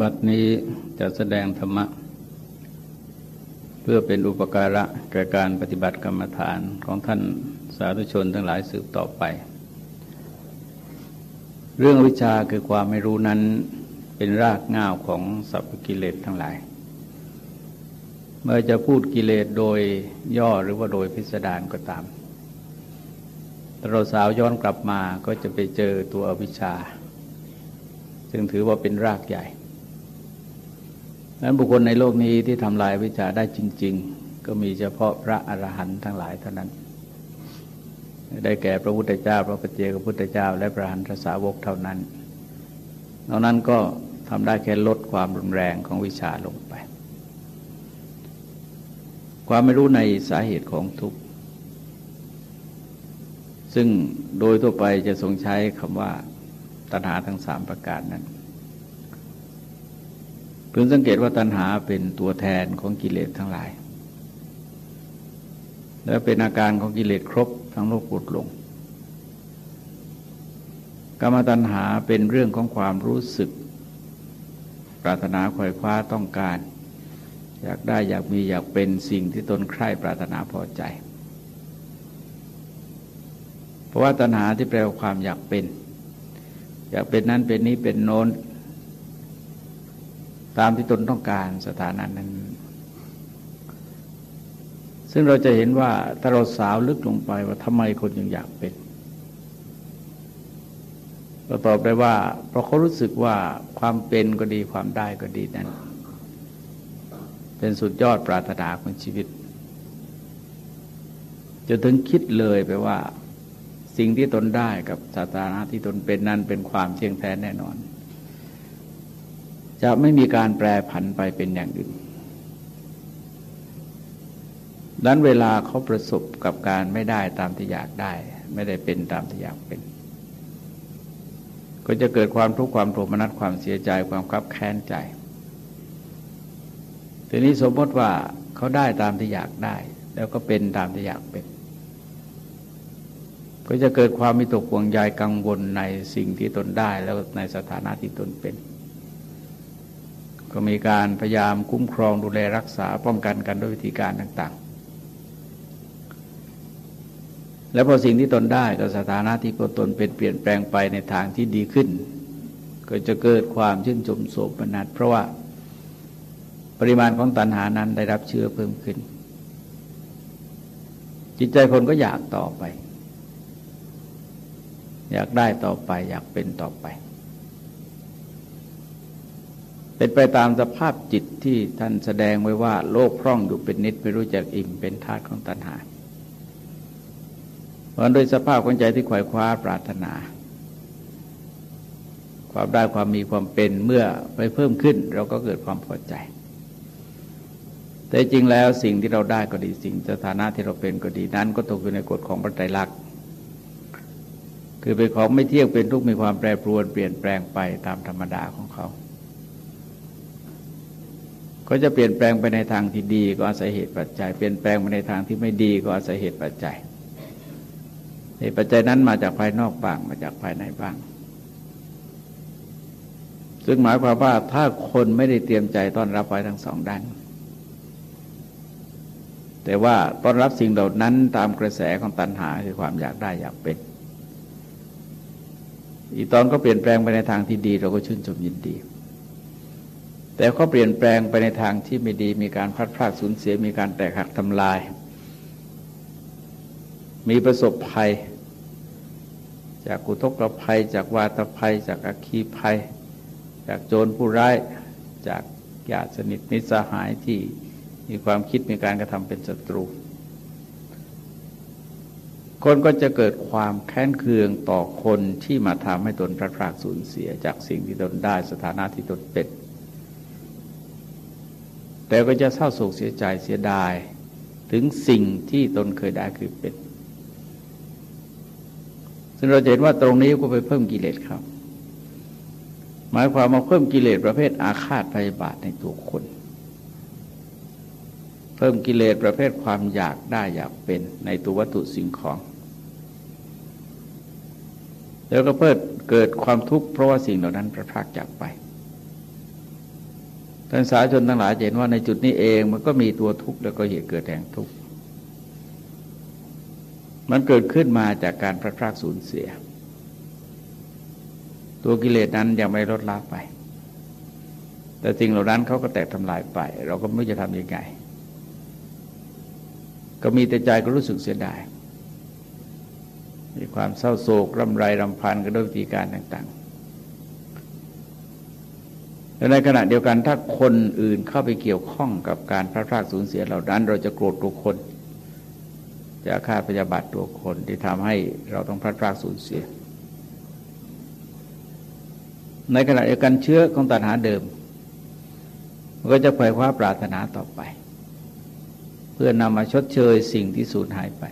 บัดนี้จะแสดงธรรมะ เพื่อเป็นอุปการะแก่การปฏิบัติกรรมฐานของท่านสาธุชนทั้งหลายสืบต่อไป เรื่องวิชาคือความไม่รู้นั้นเป็นรากง่าวของสัพพกิเลสทั้งหลาย เมื่อจะพูดกิเลสโดยย่อหรือว่าโดยพิสดารก็ตามเราสาวย้อนกลับมาก็จะไปเจอตัวอวิชชา ซึ่งถือว่าเป็นรากใหญ่ นั้นบุคคลในโลกนี้ที่ทำลายวิชาได้จริง ๆ ก็มีเฉพาะพระอรหันต์ทั้งหลายเท่านั้น ได้แก่พระพุทธเจ้า พระปเจกพุทธเจ้า และพระหันตสาวกเท่านั้นนอกนั้นก็ทำได้แค่ลดความรุนแรงของวิชาลงไป ความไม่รู้ในสาเหตุของทุกข์ ซึ่งโดยทั่วไปจะทรงใช้คำว่าตัณหาทั้งสามประการนั้น พึงสังเกตว่าตัณหาเป็นตัวแทนของกิเลสทั้งหลาย และเป็นอาการของกิเลสครบทั้งโลกปุดลงกรรมตัณหาเป็นเรื่องของความรู้สึก ปรารถนาขวายคว้าต้องการ อยากได้อยากมีอยากเป็นสิ่งที่ตนใคร่ปรารถนาพอใจ เพราะว่าตัณหาที่แปลว่าความอยากเป็น อยากเป็นนั้นเป็นนี้เป็นโน้น ตามที่ตนต้องการสถานะนั้น ซึ่งเราจะเห็นว่าถ้าเราสาวลึกลงไปว่าทำไมคนยังอยากเป็นเราตอบได้ว่า เพราะเขารู้สึกว่าความเป็นก็ดีความได้ก็ดีนั้น เป็นสุดยอดปรารถนาของชีวิตจะถึงคิดเลยไปว่า สิ่งที่ตนได้กับสถานะที่ตนเป็นนั้นเป็นความเที่ยงแท้แน่นอน จะไม่มีการแปรผันไปเป็นอย่างอื่นดังนั้นเวลาเขาประสบกับการไม่ได้ตามที่อยากได้ ไม่ได้เป็นตามที่อยากเป็น ก็จะเกิดความทุกข์ความโทมนัสความเสียใจความคับแค้นใจทีนี้สมมติว่าเขาได้ตามที่อยากได้ แล้วก็เป็นตามที่อยากเป็น ก็จะเกิดความมีตกห่วงใยกังวลในสิ่งที่ตนได้แล้วในสถานะที่ตนเป็น ก็มีการพยายามคุ้มครองดูแลรักษาป้องกันกันด้วยวิธีการต่าง ๆ แล้วพอสิ่งที่ตนได้ก็สถานะที่ตนเป็นเปลี่ยนแปลงไปในทางที่ดีขึ้น ก็จะเกิดความชื่นชมโสมนัสเพราะว่าปริมาณของตัณหานั้นได้รับเชื้อเพิ่มขึ้น จิตใจคนก็อยากต่อไป อยากได้ต่อไปอยากเป็นต่อไป เป็นไปตามสภาพจิตที่ท่านแสดงไว้ว่า โลกพร่องอยู่เป็นนิดไม่รู้จักอิ่มเป็นธาตุของตัณหาเพราะโดยสภาพของใจที่ขวายคว้าปรารถนา ความได้ความมีความเป็นเมื่อไปเพิ่มขึ้น เราก็เกิดความพอใจ แต่จริงแล้วสิ่งที่เราได้ก็ดีสิ่งสถานะที่เราเป็นก็ดีนั้น ก็ตกอยู่ในกฎของพระไตรลักษณ์คือเป็นของไม่เที่ยงเป็นทุกมีความแปรปรวนเปลี่ยนแปลงไปตามธรรมดาของเขา ก็จะเปลี่ยนแปลงไปในทางที่ดีก็อาศัยเหตุปัจจัย เปลี่ยนแปลงไปในทางที่ไม่ดีก็อาศัยเหตุปัจจัย เหตุปัจจัยนั้นมาจากภายนอกบ้างมาจากภายในบ้าง ซึ่งหมายความว่าถ้าคนไม่ได้เตรียมใจต้อนรับไว้ทั้งสองด้าน แต่ว่าต้อนรับสิ่งเหล่านั้นตามกระแสของตัณหาคือความอยากได้อยากเป็น อีตอนก็เปลี่ยนแปลงไปในทางที่ดีเราก็ชื่นชมยินดี แต่เขาเปลี่ยนแปลงไปในทางที่ไม่ดีมีการพลัดพลาดสูญเสียมีการแตกหักทำลาย มีประสบภัย จากกุทกภัย จากวาตภัย จากอัคคีภัย จากโจรผู้ร้าย จากญาติสนิทมิตรสหายที่มีความคิดมีการกระทำเป็นศัตรู คนก็จะเกิดความแค้นเคืองต่อคนที่มาทำให้ตนพลาดพลาดสูญเสีย จากสิ่งที่ตนได้สถานะที่ตนเป็น แต่ก็จะเศร้าโศกเสียใจเสียดาย ถึงสิ่งที่ตนเคยได้คือเป็น ซึ่งเราเห็นว่าตรงนี้ก็ไปเพิ่มกิเลสครับ หมายความมาเพิ่มกิเลสประเภทอาฆาตพยาบาทในตัวคน เพิ่มกิเลสประเภทความอยากได้อยากเป็นในตัววัตถุสิ่งของแล้วก็เพิ่มเกิดความทุกข์เพราะว่าสิ่งเหล่านั้นประพากจากไป ท่านสาชนทั้งหลายเห็นว่าในจุดนี้เองมันก็มีตัวทุกข์แล้วก็เหตุเกิดแห่งทุกข์มันเกิดขึ้นมาจากการพระพรากสูญเสีย ตัวกิเลสนั้นยังไม่ลดละไป แต่สิ่งเหล่านั้นเขาก็แตกทำลายไป เราก็ไม่รู้จะทำยังไง ก็มีแต่ใจก็รู้สึกเสียดายมีความเศร้าโศกร่ำไรรำพันกันด้วยวิธีการต่าง ๆ แต่ในขณะเดียวกันถ้าคนอื่นเข้าไปเกี่ยวข้องกับการพระพรากสูญเสียเหล่านั้น เราจะโกรธตัวคน จะฆ่าพยาบาทตัวคนที่ทำให้เราต้องพระพรากสูญเสีย ในขณะเดียวกันเชื้อของตัณหาเดิมมันก็จะไขว่คว้าปรารถนาต่อไป เพื่อนำมาชดเชยสิ่งที่สูญหายไป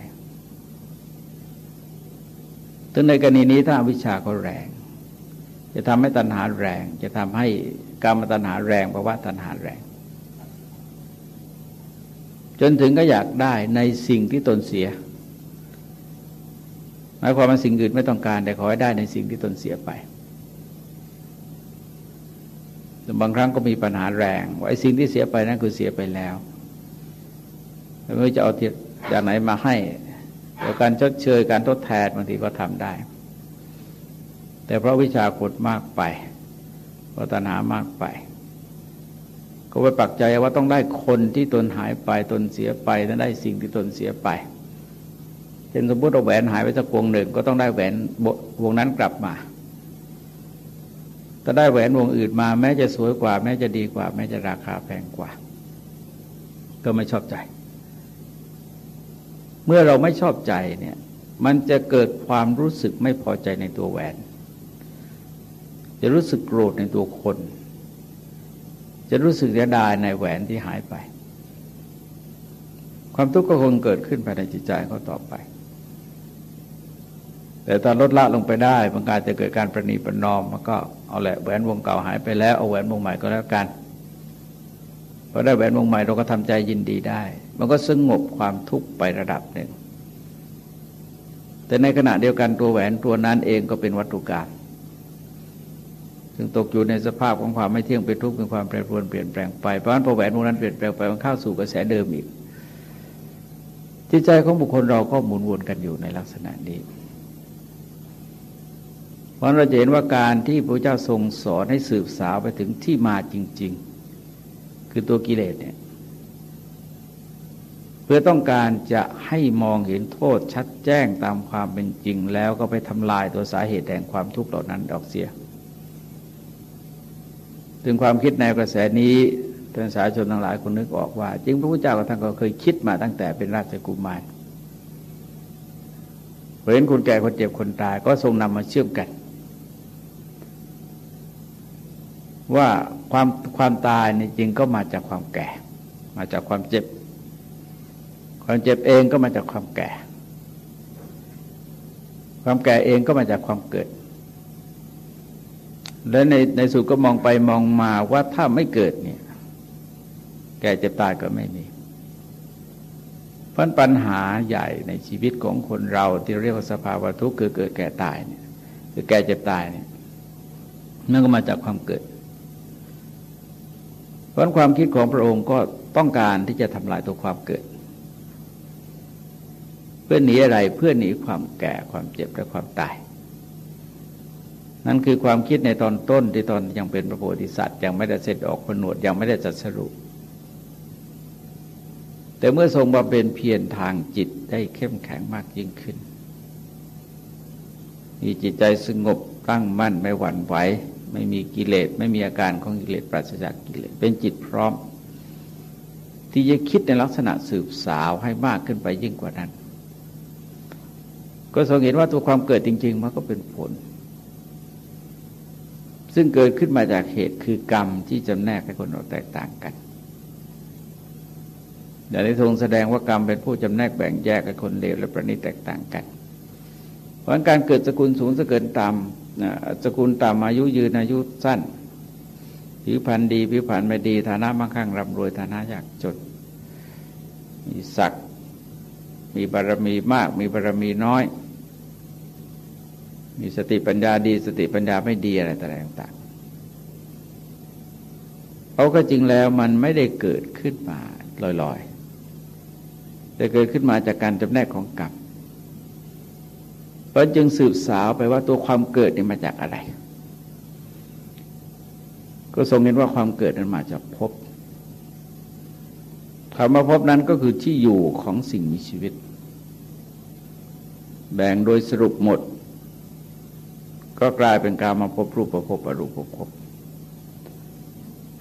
ถึงในกรณีนี้ถ้าวิชาก็แรง จะทำให้ตัณหาแรง จะทำให้ กรรมตัณหาแรงภาวะตัณหาแรง จนถึงก็อยากได้ในสิ่งที่ตนเสียหมายความว่าสิ่งอื่นไม่ต้องการ แต่ขอให้ได้ในสิ่งที่ตนเสียไปบางครั้งก็มีปัญหาแรงว่าไอ้สิ่งที่เสียไปนั้นคือเสียไปแล้วไม่จะเอาจากไหนมาให้แต่การชดเชยการทดแทนบางทีก็ทำได้ แต่เพราะวิชาขดมากไป เพราตัณหามากไป ก็ไปปักใจว่าต้องได้คนที่ตนหายไปตนเสียไปต้องได้สิ่งที่ตนเสียไปเช่นสมมติเอาแหวนหายไปสักวงหนึ่ง ก็ต้องได้แหวนวงนั้นกลับมาถ้าได้แหวนวงอื่นมา แม้จะสวยกว่า แม้จะดีกว่า แม้จะราคาแพงกว่า ก็ไม่ชอบใจ เมื่อเราไม่ชอบใจเนี่ย มันจะเกิดความรู้สึกไม่พอใจในตัวแหวน จะรู้สึกโกรธในตัวคน จะรู้สึกเสียดายในแหวนที่หายไป ความทุกข์ก็คงเกิดขึ้นภายในจิตใจเขาต่อไป แต่ถ้าลดละลงไปได้มันการจะเกิดการประนีประนอมมันก็เอาแหละแหวนวงเก่าหายไปแล้วเอาแหวนวงใหม่ก็แล้วกันพอได้แหวนวงใหม่เราก็ทำใจยินดีได้ มันก็สงบความทุกข์ไประดับหนึ่งแต่ในขณะเดียวกันตัวแหวนตัวนั้นเองก็เป็นวัตถุกรรม ซึ่งตกอยู่ในสภาพของความไม่เที่ยงเป็นทุกข์เป็นความแปรปรวนเปลี่ยนแปลงไปเพราะฉะนั้นพอแหวนวงนั้นเปลี่ยนแปลงไปมันเข้าสู่กระแสเดิมอีก จิตใจของบุคคลเราก็หมุนวนกันอยู่ในลักษณะนี้เพราะเราจะเห็นว่าการที่พระเจ้าทรงสอนให้สืบสาวไปถึงที่มาจริง ๆ คือตัวกิเลสเนี่ยเพื่อต้องการจะให้มองเห็นโทษชัดแจ้งตามความเป็นจริง แล้วก็ไปทำลายตัวสาเหตุแห่งความทุกข์เหล่านั้นออกเสีย ถึงความคิดในกระแสนี้ท่านสาชนทั้งหลายคนนึกออกว่าจริงพระพุทธเจ้าท่านก็เคยคิดมาตั้งแต่เป็นราชกุมารเห็นคนแก่คนเจ็บคนตายก็ทรงนำมาเชื่อมกัน ว่าความความตายนี่จริงก็มาจากความแก่ มาจากความเจ็บ ความเจ็บเองก็มาจากความแก่ ความแก่เองก็มาจากความเกิด และในในสุดก็มองไปมองมาว่าถ้าไม่เกิดเนี่ย แก่เจ็บตายก็ไม่มีเพราะปัญหาใหญ่ในชีวิตของคนเราที่เรียกว่าสภาวะทุกข์คือเกิดแก่ตายเนี่ยคือแก่เจ็บตายเนี่ยนั่นก็มาจากความเกิด เพราะความคิดของพระองค์ก็ต้องการที่จะทำลายตัวความเกิด เพื่อหนีอะไรเพื่อหนีความแก่ความเจ็บและความตาย นั่นคือความคิดในตอนต้นที่ตอนยังเป็นพระโพธิสัตว์ยังไม่ได้เสร็จออกผนวดยังไม่ได้จัดสรุปแต่เมื่อทรงมาเป็นเพียรทางจิตได้เข้มแข็งมากยิ่งขึ้น มีจิตใจสงบตั้งมั่นไม่หวั่นไหว ไม่มีกิเลสไม่มีอาการของกิเลสปราศจากกิเลสเป็นจิตพร้อม ที่จะคิดในลักษณะสืบสาวให้มากขึ้นไปยิ่งกว่านั้น ก็ทรงเห็นว่าตัวความเกิดจริง ๆ มันก็เป็นผล ซึ่งเกิดขึ้นมาจากเหตุคือกรรมที่จำแนกให้คนเราแตกต่างกันอย่างที่ทรงแสดงว่ากรรมเป็นผู้จำแนกแบ่งแยกให้คนเลวและประณีตแตกต่างกัน เพราะการเกิดสกุลสูงสกุลต่ำสกุลต่ำอายุยืนอายุสั้นผิวพรรณดีผิวพรรณไม่ดีฐานะมั่งคั่งร่ำรวยฐานะยากจนมีศักดิ์มีบารมีมาก มีบารมีน้อย มีสติปัญญาดีสติปัญญาไม่ดีอะไรต่างๆเอาก็จริงแล้วมันไม่ได้เกิดขึ้นมาลอยๆ แต่เกิดขึ้นมาจากการจำแนกของกรรมเพราะจึงสืบสาวไปว่าตัวความเกิดนี่มาจากอะไร ก็ทรงเห็นว่าความเกิดนั้นมาจากภพคำว่าภพนั้นก็คือที่อยู่ของสิ่งมีชีวิต แบ่งโดยสรุปหมด ก็กลายเป็นการมาพบรูปประพบอรูปประพบ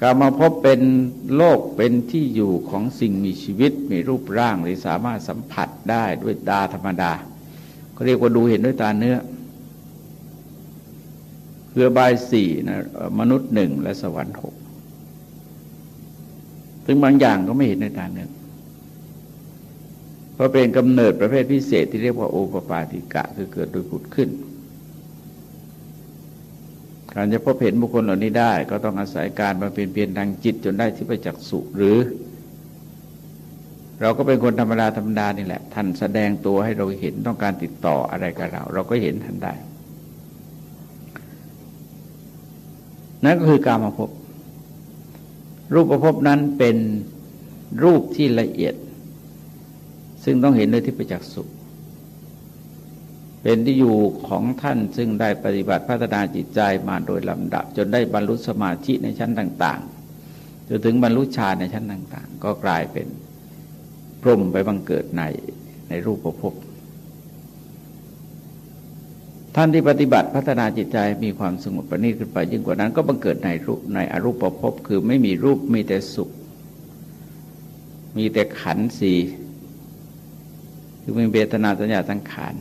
การมาพบเป็นโลกเป็นที่อยู่ของสิ่งมีชีวิตมีรูปร่างที่สามารถสัมผัสได้ด้วยตาธรรมดาเขาเรียกว่าดูเห็นด้วยตาเนื้อเพื่อบายสี่นะมนุษย์หนึ่งและสวรรค์หกซึ่งบางอย่างก็ไม่เห็นด้วยตาเนื้อเพราะเป็นกำเนิดประเภทพิเศษที่เรียกว่าโอปปาติกะคือเกิดโดยผุดขึ้น การจะพบเห็นบุคคลเหล่านี้ได้ ก็ต้องอาศัยการมาเป็นเพียนทางจิตจนได้ที่ประจักษุหรือ เราก็เป็นคนธรรมดาธรรมดานี่แหละ ท่านแสดงตัวให้เราเห็นต้องการติดต่ออะไรกับเรา เราก็เห็นท่านได้ นั่นก็คือการมาพบ รูปประพบนั้นเป็นรูปที่ละเอียด ซึ่งต้องเห็นด้วยที่ประจักษ์สุข เป็นที่อยู่ของท่านซึ่งได้ปฏิบัติพัฒนาจิตใจมาโดยลำดับ จนได้บรรลุสมาธิในชั้นต่างๆจนถึงบรรลุฌานในชั้นต่าง ๆ ก็กลายเป็นพรหมไปบังเกิดในในรูปภพท่านที่ปฏิบัติพัฒนาจิตใจมีความสงบประณีตขึ้นไปยิ่งกว่านั้น ก็บังเกิดในรูปในอรูปภพคือไม่มีรูปมีแต่สุข มีแต่ขันสีคือมีเบตนาสัญญาสังขาร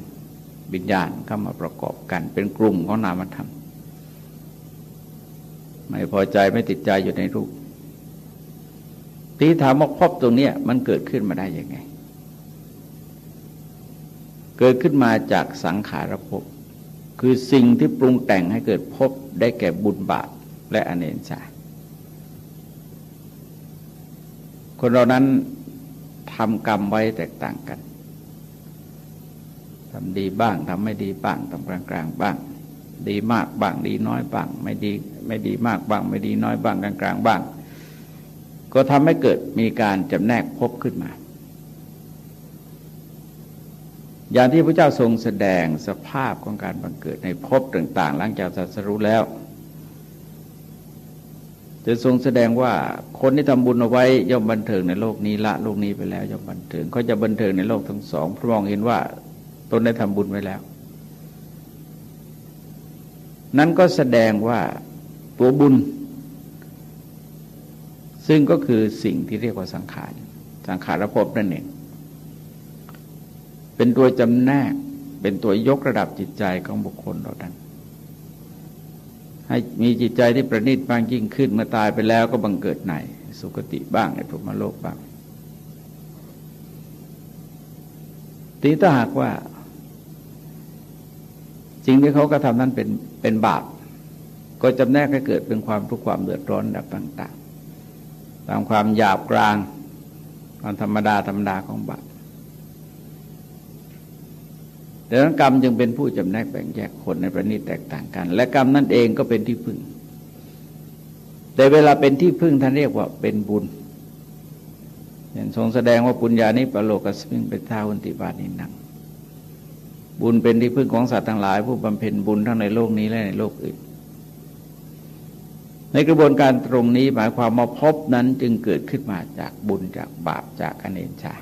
วิญญาณเข้ามาประกอบกันเป็นกลุ่มของนามธรรม ไม่พอใจไม่ติดใจอยู่ในรูปที่ถามว่าพบตรงนี้มันเกิดขึ้นมาได้ยังไง เกิดขึ้นมาจากสังขารภพคือสิ่งที่ปรุงแต่งให้เกิดพบได้แก่บุญบาปและอเนนชาคนเรานั้นทำกรรมไว้แตกต่างกัน ทำดีบ้างทำไม่ดีบ้างทำกลางกลางบ้าง ดีมากบ้างดีน้อยบ้าง ไม่ดีไม่ดีมากบ้าง ไม่ดีน้อยบ้างกลางกลางบ้าง ก็ทำให้เกิดมีการจำแนกพบขึ้นมา อย่างที่พระเจ้าทรงแสดงสภาพของการบังเกิดในภพต่างๆ หลังจากสัสรู้แล้วจะทรงแสดงว่าคนที่ทำบุญเอาไว้ย่อมบันเทิงในโลกนี้ละโลกนี้ไปแล้วย่อมบันเทิงเขาจะบันเทิงในโลกทั้งสองพระองค์เห็นว่า ตนได้ทำบุญไว้แล้ว นั้นก็แสดงว่าตัวบุญ ซึ่งก็คือสิ่งที่เรียกว่าสังขาร สังขารภพนั่นเอง เป็นตัวจำแนก เป็นตัวยกระดับจิตใจของบุคคลเราดันให้มีจิตใจที่ประณีตบางยิ่งขึ้นเมื่อตายไปแล้วก็บังเกิดในสุคติบ้างในพรหมโลกบ้างทีถ้าหากว่า สิ่งที่เขากระทำนั้นเป็นเป็นบาป ก็จำแนกให้เกิดเป็นความทุกข์ความเดือดร้อนแบบต่างๆ ตามความหยาบกลางความธรรมดาธรรมดาของบาปดังนั้นกรรมจึงเป็นผู้จำแนกแบ่งแยกคนในประณีตแตกต่างกัน และกรรมนั่นเองก็เป็นที่พึ่ง แต่เวลาเป็นที่พึ่งท่านเรียกว่าเป็นบุญอย่างทรงแสดงว่าปุญญานิปโลกสมิงเป็นท้าวุนติบานินัง บุญเป็นที่พึ่งของสัตว์ทั้งหลาย ผู้บำเพ็ญบุญทั้งในโลกนี้และในโลกอื่น ในกระบวนการตรงนี้หมายความว่าพบนั้นจึงเกิดขึ้นมาจากบุญจากบาปจากอเนนชา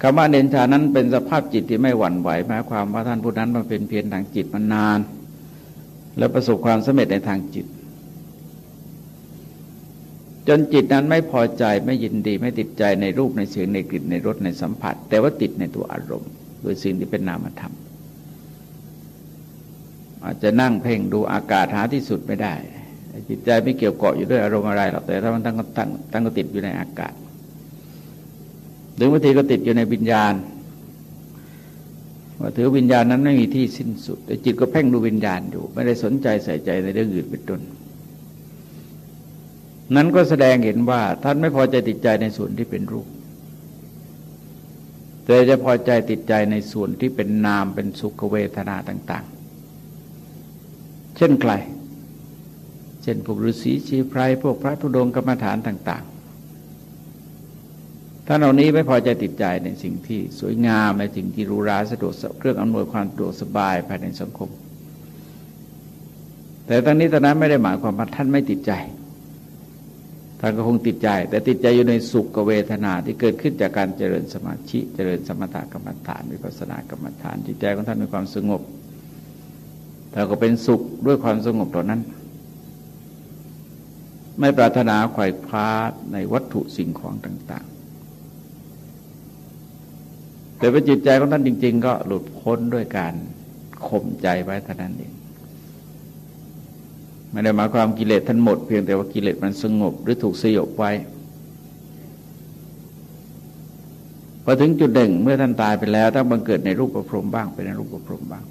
คำว่าเนนชานั้นเป็นสภาพจิตที่ไม่หวั่นไหวหมายความว่าท่านผู้นั้นมาเป็นเพียรทางจิตมานาน และประสบความสำเร็จในทางจิต จนจิตนั้นไม่พอใจไม่ยินดีไม่ติดใจในรูปในเสียงในกลิ่นในรสในสัมผัส แต่ว่าติดในตัวอารมณ์ โดยสิ่งที่เป็นนามธรรม อาจจะนั่งเพ่งดูอากาศหาที่สุดไม่ได้ จิตใจไม่เกี่ยวเกาะอยู่ด้วยอารมณ์อะไรหรอกแต่ถ้ามันตั้งตั้งตั้งก็ติดอยู่ในอากาศหรือบางทีก็ติดอยู่ในวิญญาณว่าถือวิญญาณนั้นไม่มีที่สิ้นสุด แต่จิตก็เพ่งดูวิญญาณอยู่ ไม่ได้สนใจใส่ใจในเรื่องอื่นเป็นต้นนั้นก็แสดงเห็นว่าท่านไม่พอใจติดใจในส่วนที่เป็นรูป แต่จะพอใจติดใจในส่วนที่เป็นนามเป็นสุขเวทนาต่าง ๆ เช่นใคร เช่นพวกฤาษีชีไพรพวกพระธุดงกรรมฐานต่างๆท่านเหล่านี้ไม่พอใจติดใจในสิ่งที่สวยงามในสิ่งที่รูราสะดวกเครื่องอำนวยความสะดวกสบายภายในสังคม แต่ตอนนี้ตอนนั้นไม่ได้หมายความว่าท่านไม่ติดใจ ท่านก็คงติดใจ แต่ติดใจอยู่ในสุขเวทนาที่เกิดขึ้นจากการเจริญสมาธิเจริญสมถกรรมฐานวิปัสสนากรรมฐานจิตใจของท่านมีความสงบแต่ก็เป็นสุขด้วยความสงบตอนนั้น ไม่ปรารถนาไขว่คว้าในวัตถุสิ่งของต่าง ๆ แต่ว่าจิตใจของท่านจริง ๆ ก็หลุดพ้นด้วยการข่มใจไว้เท่านั้นเอง ไม่ได้หมายความกิเลสท่านหมด เพียงแต่ว่ากิเลสมันสงบหรือถูกสยบไว้พอถึงจุดหนึ่งเมื่อท่านตายไปแล้วถ้าบังเกิดในรูปประพรมบ้างเป็นในรูปประพรมบ้าง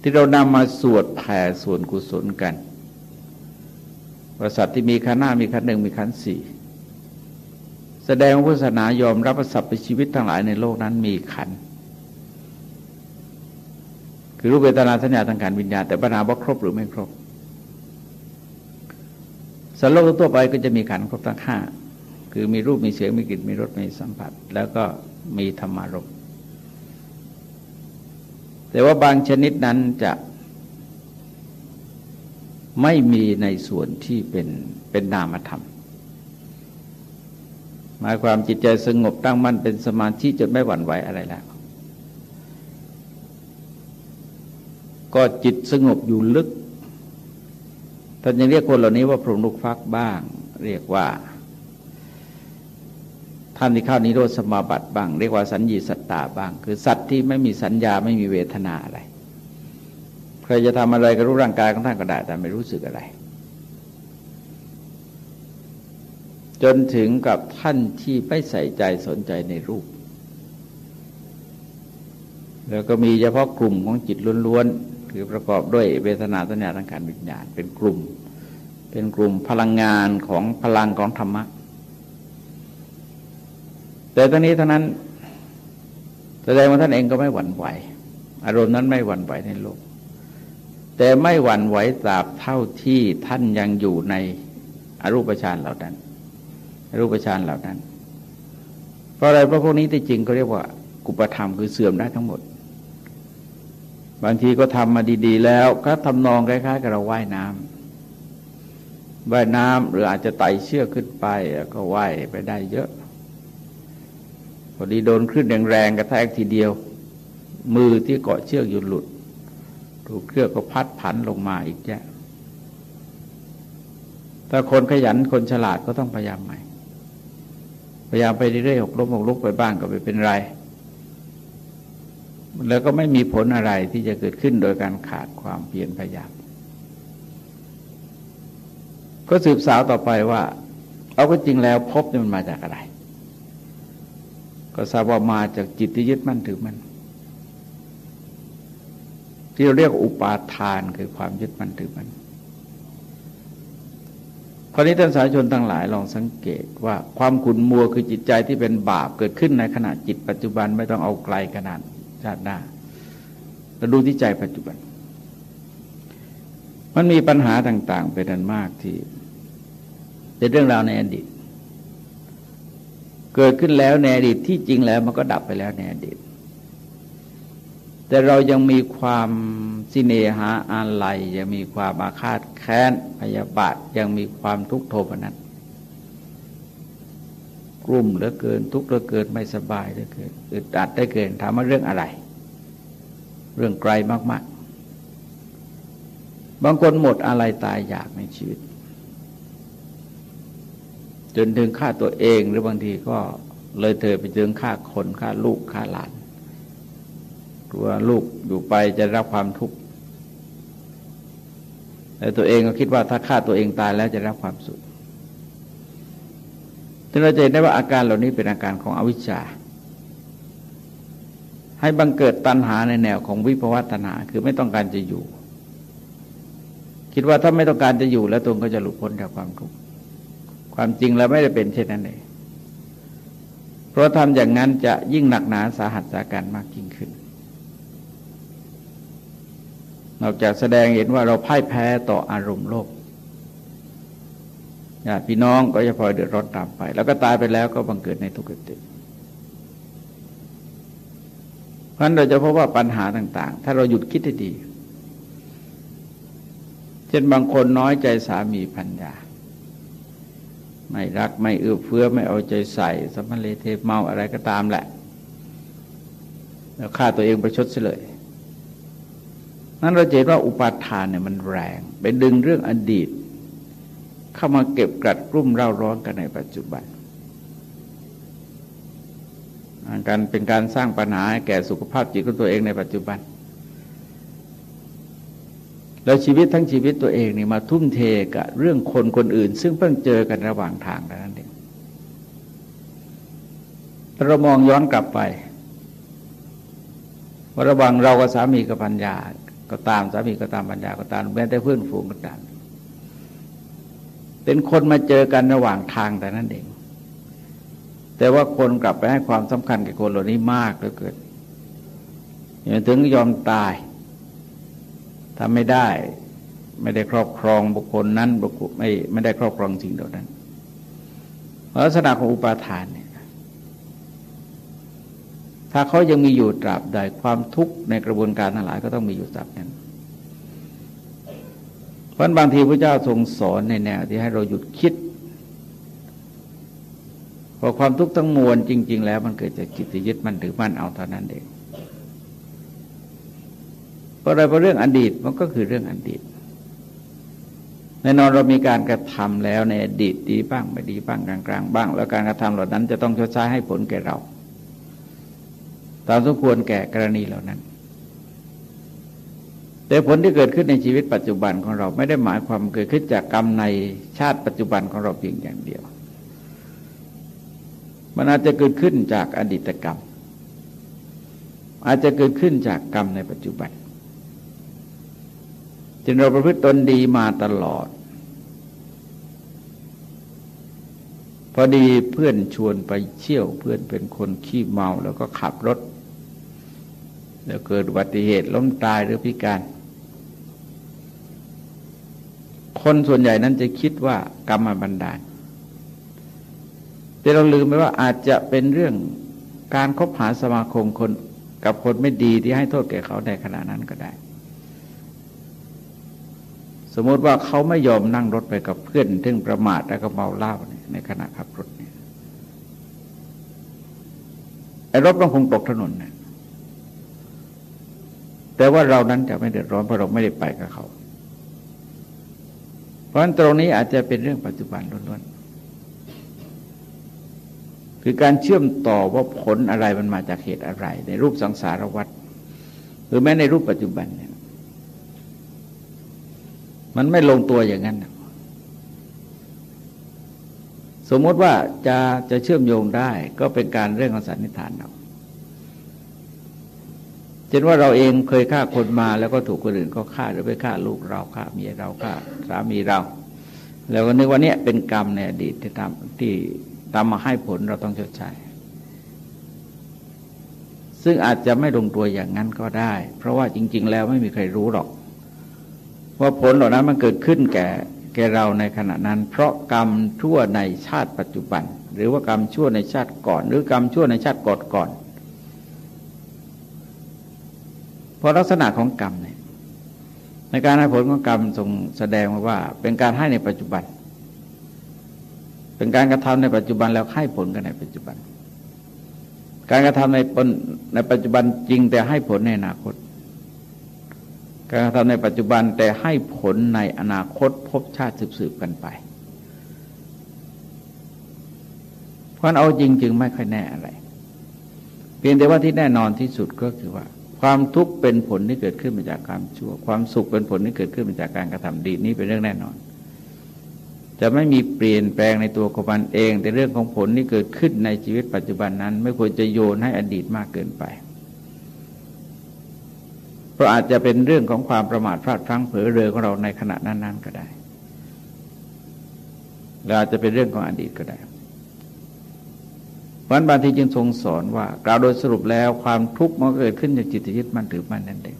ที่เรานำมาสวดแผ่ส่วนกุศลกันประสัตที่มีขันหน้ามีขันหนึ่งมีขันสี่แสดงว่าพุทธศาสนายอมรับประสัพไปชีวิตทั้งหลายในโลกนั้นมีขันธ์ คือรูปเวทนาสัญญาทางการวิญญาณแต่ปัญหาว่าครบหรือไม่ครบสัตว์โลกทั่วไปก็จะมีขันครบทั้งห้าคือมีรูปมีเสียงมีกลิ่นมีรสมีสัมผัส แล้วก็มีธรรมารมแต่ว่าบางชนิดนั้นจะไม่มีในส่วนที่เป็นเป็นนามธรรม หมายความจิตใจสงบตั้งมั่นเป็นสมาธิจนไม่หวั่นไหวอะไรแล้ว ก็จิตสงบอยู่ลึกท่านยังเรียกคนเหล่านี้ว่าพรหมลูกฟักบ้าง เรียกว่า ท่านที่เข้านิโรธสมาบัติบ้าง เรียกว่าสัญญีสัตตาบ้าง คือสัตว์ที่ไม่มีสัญญาไม่มีเวทนาอะไรใครจะทำอะไรก็รู้ร่างกายของท่านก็ได้แต่ไม่รู้สึกอะไร จนถึงกับท่านที่ไม่ใส่ใจสนใจในรูป แล้วก็มีเฉพาะกลุ่มของจิตล้วน คือประกอบด้วยเวทนาสัญญาทางการวิญญาณเป็นกลุ่ม เป็นกลุ่มพลังงานของพลังของธรรมะ แต่ตอนนี้เท่านั้นแสดงว่าท่านเองก็ไม่หวั่นไหว อารมณ์นั้นไม่หวั่นไหวในโลก แต่ไม่หวั่นไหวตราบเท่าที่ท่านยังอยู่ในอรูปฌานเหล่านั้นอรูปฌานเหล่านั้น เพราะอะไรเพราะพวกนี้ที่จริงเขาเรียกว่า กุปธรรมคือเสื่อมได้ทั้งหมด บางทีก็ทำมาดีๆ แล้วก็ทำนองคล้ายๆกับเราว่ายน้ำว่ายน้ำหรืออาจจะไต่เชือกขึ้นไปก็ว่ายไปได้เยอะ พอดีโดนคลื่นแรงๆกระแทกทีเดียว มือที่เกาะเชือกหยุดหลุด ถูกเครื่องก็พัดผันลงมาอีกแยะถ้าคนขยันคนฉลาดก็ต้องพยายามใหม่ พยายามไปเรื่อยๆหกล้มหกลุกไปบ้างก็ไม่เป็นไร แล้วก็ไม่มีผลอะไรที่จะเกิดขึ้นโดยการขาดความเพียรพยายามก็สืบสาวต่อไปว่า เอาก็จริงแล้วพบนี่มันมาจากอะไร ก็ทราบว่ามาจากจิตที่ยึดมั่นถือมั่นที่เราเรียกอุปาทานคือความยึดมั่นถือมั่นคราวนี้ท่านสาชนทั้งหลายลองสังเกตว่าความขุนมัวคือจิตใจที่เป็นบาปเกิดขึ้นในขณะจิตปัจจุบันไม่ต้องเอาไกลขนาด ชาติหน้าเราดูที่ใจปัจจุบัน มันมีปัญหาต่าง ๆ เป็นอันมากที่ เป็นเรื่องราวในอดีต เกิดขึ้นแล้วในอดีตที่จริงแล้ว มันก็ดับไปแล้วในอดีต แต่เรายังมีความสิเนหาอาลัยยังมีความอาฆาตแค้นพยาบาทยังมีความทุกข์โทมนัส กลุ่มเหลือเกิน ทุกข์เหลือเกินไม่สบายเหลือเกินอึดอัดได้เกินถามว่าเรื่องอะไร เรื่องไกลมากๆ บางคนหมดอะไรตายอยากในชีวิต จนถึงฆ่าตัวเองหรือบางทีก็เลยเธอไปถึงฆ่าคนฆ่าลูกฆ่าหลานกลัวลูกอยู่ไปจะรับความทุกข์แต่ตัวเองก็คิดว่าถ้าฆ่าตัวเองตายแล้วจะรับความสุข ถึงเราจะเห็นได้ว่าอาการเหล่านี้เป็นอาการของอวิชชา ให้บังเกิดตัณหาในแนวของวิภวัตนาคือไม่ต้องการจะอยู่ คิดว่าถ้าไม่ต้องการจะอยู่แล้วตนก็จะหลุดพ้นจากความทุกข์ ความจริงแล้วไม่ได้เป็นเช่นนั้นเองเพราะทำอย่างนั้นจะยิ่งหนักหนาสาหัสสาการมากยิ่งขึ้นนนอกจากแสดงเห็นว่าเราพ่ายแพ้ต่ออารมณ์โลก ญาติพี่น้องก็จะพลอยเดือดร้อนตามไป แล้วก็ตายไปแล้วก็บังเกิดในทุกขติเพราะนั้นเราจะพบว่าปัญหาต่าง ๆ ถ้าเราหยุดคิดให้ดี เช่นบางคนน้อยใจสามีพัญญาไม่รักไม่เอื้อเฟื้อไม่เอาใจใส่สมัเลเทเมาอะไรก็ตามแหละ แล้วฆ่าตัวเองประชดเลยนั้นเราเห็นว่าอุปาทานเนี่ยมันแรง ไปดึงเรื่องอดีต เข้ามาเก็บกลัดกลุ่มเร่าร้อนกันในปัจจุบันการเป็นการสร้างปัญหาแก่สุขภาพจิตของตัวเองในปัจจุบัน แล้วชีวิตทั้งชีวิตตัวเองนี่มาทุ่มเทกับเรื่องคนคนอื่น ซึ่งเพิ่งเจอกันระหว่างทางนั่นเองเรามองย้อนกลับไปว่าระหว่างเรากับสามีกับปัญญาก็ตามสามีก็ตามปัญญาก็ตามแม้แต่เพื่อนฝูงก็ตาม เป็นคนมาเจอกันระหว่างทางแต่นั้นเอง แต่ว่าคนกลับไปให้ความสำคัญกับคนเหล่านี้มากเหลือเกินอย่างถึงยอมตายทำไม่ได้ไม่ได้ครอบครองบุคคลนั้นบุคคลไม่ไม่ได้ครอบครองสิ่งเหล่านั้นลักษณะของอุปาทานเนี่ยถ้าเขายังมีอยู่ตราบใดความทุกข์ในกระบวนการทั้งหลายก็ต้องมีอยู่ตราบนั้น ราะบางทีพระเจ้าทรงสอนในแนวที่ให้เราหยุดคิดเพราะความทุกข์ทั้งมวลจริง ๆ แล้วมันเกิดจากจิตยึดมันถือมันเอาเท่านั้นเองเพราะอะไรเพราะเรื่องอดีตมันก็คือเรื่องอดีตแน่นอนเรามีการกระทำแล้วในอดีตดีบ้างไม่ดีบ้างกลางๆบ้าง แล้วการกระทำเหล่านั้นจะต้องชดใช้ให้ผลแก่เรา ตามสมควรแก่กรณีเหล่านั้น แต่ผลที่เกิดขึ้นในชีวิตปัจจุบันของเราไม่ได้หมายความเกิดขึ้นจากกรรมในชาติปัจจุบันของเราเพียงอย่างเดียว มันอาจจะเกิดขึ้นจากอดีตกรรม อาจจะเกิดขึ้นจากกรรมในปัจจุบันจนเราประพฤติตนดีมาตลอด พอดีเพื่อนชวนไปเที่ยวเพื่อนเป็นคนขี้เมาแล้วก็ขับรถแล้วเกิดอุบัติเหตุล้มตายหรือพิการ คนส่วนใหญ่นั้นจะคิดว่ากรรมบันดาล แต่เราลืมไปว่าอาจจะเป็นเรื่องการคบหาสมาคมคนกับคนไม่ดีที่ให้โทษแก่เขาในขณะนั้นก็ได้ สมมติว่าเขาไม่ยอมนั่งรถไปกับเพื่อนถึงประมาทแล้วก็เมาเหล้าในขณะขับรถเนี่ยไอ้รถมันคงตกถนนนะแต่ว่าเรานั้นจะไม่เดือดร้อนเพราะเราไม่ได้ไปกับเขา เพราะฉะนั้นตรงนี้อาจจะเป็นเรื่องปัจจุบันล้วนๆคือการเชื่อมต่อว่าผลอะไรมันมาจากเหตุอะไร ในรูปสังสารวัฏหรือแม้ในรูปปัจจุบันเนี่ยมันไม่ลงตัวอย่างนั้น สมมติว่าจะจะเชื่อมโยงได้ก็เป็นการเรื่องของสันนิษฐานเรา ช่นว่าเราเองเคยฆ่าคนมาแล้วก็ถูกคนอื่นก็ฆ่าหรือไปฆ่าลูกเราฆ่าเมียเราฆ่าสามีเรา แล้วก็นึกว่าเนี่ยเป็นกรรมในอดีตที่ทำที่ตามมาให้ผลเราต้องชดใช้ซึ่งอาจจะไม่ลงตัวอย่างนั้นก็ได้ เพราะว่าจริง ๆ แล้วไม่มีใครรู้หรอก ว่าผลเหล่านั้นมันเกิดขึ้นแก่แก่เราในขณะนั้น เพราะกรรมชั่วในชาติปัจจุบัน หรือว่ากรรมชั่วในชาติก่อน หรือกรรมชั่วในชาติก่อนก่อน เพราะลักษณะของกรรมเนี่ยในการให้ผลของกรรมทรงแสดงมาว่า เป็นการให้ในปัจจุบัน เป็นการกระทำในปัจจุบันแล้วให้ผลกันในปัจจุบัน การกระทำในในปัจจุบันจริงแต่ให้ผลในอนาคต การกระทำในปัจจุบันแต่ให้ผลในอนาคตพบชาติสืบๆกันไปเพราะเอาจริงจึงไม่ค่อยแน่อะไร เพียงแต่ว่าที่แน่นอนที่สุดก็คือว่า ความทุกข์เป็นผลที่เกิดขึ้นมาจากความชั่ว ความสุขเป็นผลที่เกิดขึ้นมาจากการกระทำดีนี้เป็นเรื่องแน่นอน จะไม่มีเปลี่ยนแปลงในตัวของมันเอง แต่เรื่องของผลที่เกิดขึ้นในชีวิตปัจจุบันนั้น ไม่ควรจะโยนให้อดีตมากเกินไป เพราะอาจจะเป็นเรื่องของความประมาทพลาดพลั้งเผลอเรอของเราในขณะนั้น ๆ ก็ได้หรืออาจจะเป็นเรื่องของอดีตก็ได้ วันบางทีจึงทรงสอนว่ากล่าวโดยสรุปแล้วความทุกข์มันเกิดขึ้นจากจิตยึดมันถือมันนั่นเอง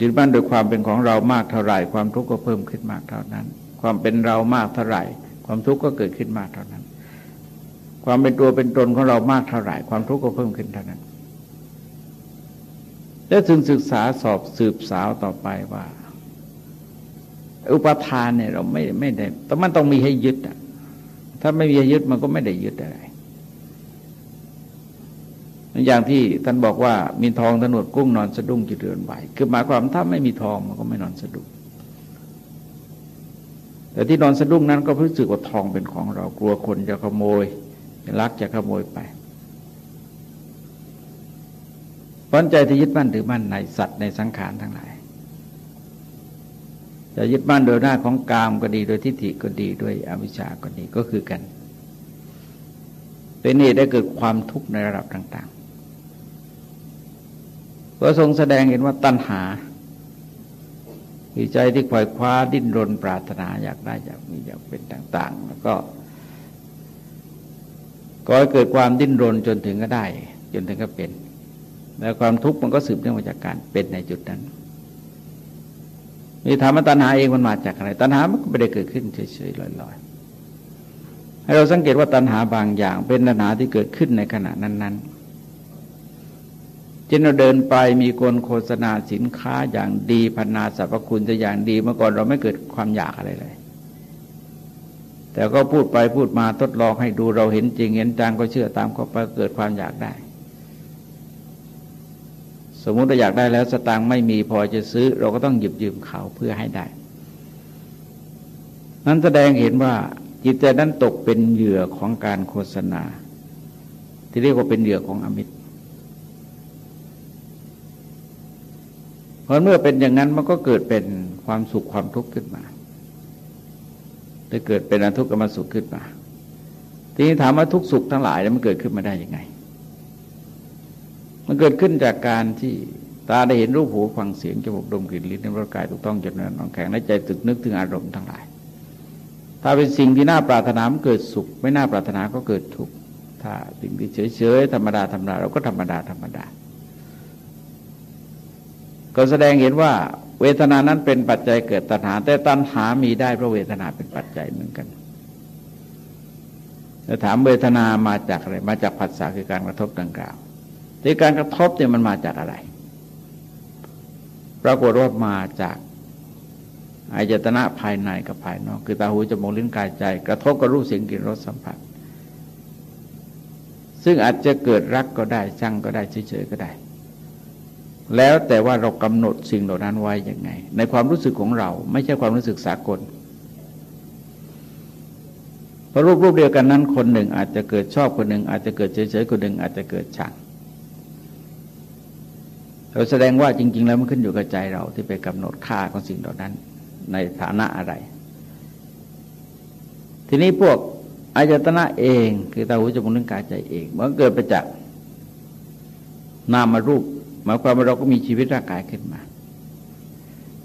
ยึดมั่นโดยความเป็นของเรามากเท่าไหร่ ความทุกข์ก็เพิ่มขึ้นมากเท่านั้น ความเป็นเรามากเท่าไหร่ ความทุกข์ก็เกิดขึ้นมากเท่านั้น ความเป็นตัวเป็นตนของเรามากเท่าไหร่ ความทุกข์ก็เพิ่มขึ้นเท่านั้นแล้วจึงศึกษาสอบสืบสาวต่อไปว่า อุปทานเนี่ยเราไม่ไม่ได้แต่มันต้องมีให้ยึดอะ ถ้าไม่มียึดมันก็ไม่ได้ยึดอะไรอย่างที่ท่านบอกว่ามีทองถนวดกุ้งนอนสะดุ้งจิตเรือนไหวคือหมายความถ้าไม่มีทองมันก็ไม่นอนสะดุ้งแต่ที่นอนสะดุ้งนั้นก็รู้สึกว่าทองเป็นของเรากลัวคนจะขโมยลักจะขโมยไปเพราะใจที่ยึดมั่นถือมั่นในสัตว์ในสังขารทั้งหลาย จะยึดมั่นโดยหน้าของกามก็ดีโดยทิฏฐิก็ดีด้วยอวิชชาก็ดีก็คือกัน เป็นเหตุได้เกิดความทุกข์ในระดับต่างก็ทรงแสดงเห็นว่าตัณหาใจที่ควายคว้าดิ้นรนปรารถนาอยากได้อยากมีอยากเป็นต่าง ๆ แล้วก็ก็เกิดความดิ้นรนจนถึงก็ได้ จนถึงก็เป็น แล้วความทุกข์มันก็สืบเนื่องมาจากการเป็นในจุดนั้น มีธรรมตัณหาเองมันมาจากอะไร ตัณหามันก็ไม่ได้เกิดขึ้นเฉยๆลอยๆให้เราสังเกตว่าตัณหาบางอย่าง เป็นตัณหาที่เกิดขึ้นในขณะนั้นๆช่นเราเดินไปมีคนโฆษณาสินค้าอย่างดีพันนาสรรพคุณจะอย่างดีเมื่อก่อนเราไม่เกิดความอยากอะไรเลยแต่ก็พูดไปพูดมาทดลองให้ดูเราเห็นจริงเห็นจังก็เชื่อตามก็ไปเกิดความอยากได้ สมมุติเราอยากได้แล้วสตางค์ไม่มีพอจะซื้อ เราก็ต้องหยิบยืมเขาเพื่อให้ได้ นั้นแสดงเห็นว่าจิตใจนั้นตกเป็นเหยื่อของการโฆษณา ที่เรียกว่าเป็นเหยื่อของอมิตรเพราะเมื่อเป็นอย่างนั้นมันก็เกิดเป็นความสุขความทุกข์ขึ้นมาจะเกิดเป็นอทุกข์กับมาสุขขึ้นมา ทีนี้ถามว่าทุกสุขทั้งหลายมันเกิดขึ้นมาได้ยังไง มันเกิดขึ้นจากการที่ตาได้เห็นรูปหูฟังเสียงจมูกดมกลิ่นลิ้นในร่างกายถูกต้องจนเนินน้องแข็งและใจตึกนึกถึงอารมณ์ทั้งหลาย ถ้าเป็นสิ่งที่น่าปรารถนามันเกิดสุข ไม่น่าปรารถนาก็เกิดทุกข์ถ้าสิ่งที่เฉยๆธรรมดาธรรมดาเราก็ธรรมดาธรรมดา ก็แสดงเห็นว่า เวทนานั้นเป็นปัจจัยเกิดตัณหา แต่ตัณหามีได้เพราะเวทนาเป็นปัจจัยเหมือนกันจะถามเวทนามาจากอะไรมาจากผัสสะคือการกระทบดังกล่าว ที่การกระทบเนี่ยมันมาจากอะไร ปรากฏว่ามาจากอายตนะภายในกับภายนอก คือตาหูจมูกลิ้นกายใจ กระทบกับรูปเสียงกลิ่นรสสัมผัส ซึ่งอาจจะเกิดรักก็ได้ชังก็ได้เฉยๆก็ได้ แล้วแต่ว่าเรากำหนดสิ่งเหล่านั้นไว้ยังไง ในความรู้สึกของเรา ไม่ใช่ความรู้สึกสากลเพราะรูปรูปเดียวกันนั้น คนหนึ่งอาจจะเกิดชอบคนหนึ่งอาจจะเกิดเฉยๆคนหนึ่งอาจจะเกิดชัง เราแสดงว่าจริง ๆ แล้วมันขึ้นอยู่กับใจเราที่ไปกำหนดค่าของสิ่งเหล่านั้น ในฐานะอะไร ทีนี้พวกอายตนะเอง คือตาหูจมูกลิ้นกายใจเองมันเกิดไปจากนามารูปหมายความว่าเราก็มีชีวิตร่างกายขึ้นมา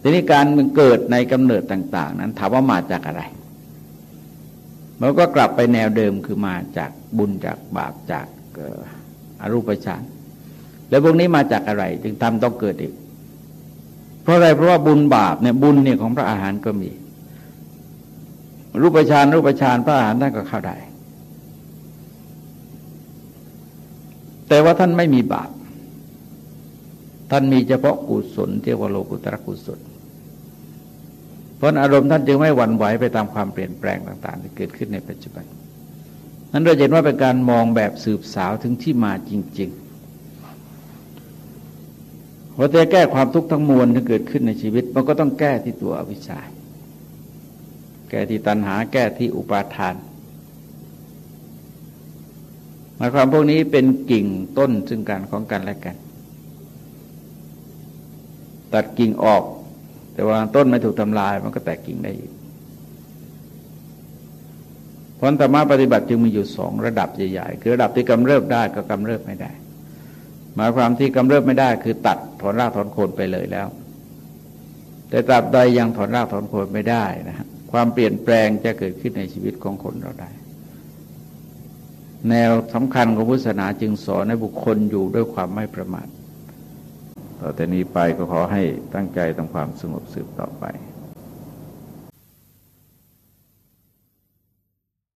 ทีนี้การมันเกิดในกำเนิดต่าง ๆ นั้นถามว่ามาจากอะไรมันก็กลับไปแนวเดิมคือมาจากบุญจากบาปจากอารูปฌาน แล้วพวกนี้มาจากอะไร จึงทำต้องเกิดอีก เพราะอะไรเพราะว่าบุญบาปเนี่ยบุญเนี่ยของพระอาหารก็มี รูปฌานรูปฌานพระอาหารท่านก็เข้าได้ แต่ว่าท่านไม่มีบาป ท่านมีเฉพาะกุศลเรียกว่าโลกุตระกุศลเพราะอารมณ์ท่านจึงไม่หวั่นไหวไปตามความเปลี่ยนแปลงต่าง ๆ ที่เกิดขึ้นในปัจจุบันนั้นเราเห็นว่าเป็นการมองแบบสืบสาวถึงที่มาจริง ๆ พอจะแก้ความทุกข์ทั้งมวลที่เกิดขึ้นในชีวิต มันก็ต้องแก้ที่ตัวอวิชชา แก้ที่ตัณหา แก้ที่อุปาทานหมายความพวกนี้เป็นกิ่งต้นซึ่งกันของกันและกัน ตัดกิ่งออก แต่ว่าต้นไม่ถูกทำลาย มันก็แตกกิ่งได้อีกผลธรรมะปฏิบัติจึงมีอยู่สองระดับใหญ่ๆ คือระดับที่กำเริบได้กับกำเริบไม่ได้ หมายความที่กำเริบไม่ได้คือตัด ถอนรากถอนโคนไปเลยแล้ว แต่ตราบใดยังถอนรากถอนโคนไม่ได้นะฮะความเปลี่ยนแปลงจะเกิดขึ้นในชีวิตของคนเราได้ แนวสำคัญของพุทธศาสนาจึงสอนให้บุคคลอยู่ด้วยความไม่ประมาทต่อแต่นี้ไปก็ขอให้ตั้งใจทำความสงบสืบต่อไป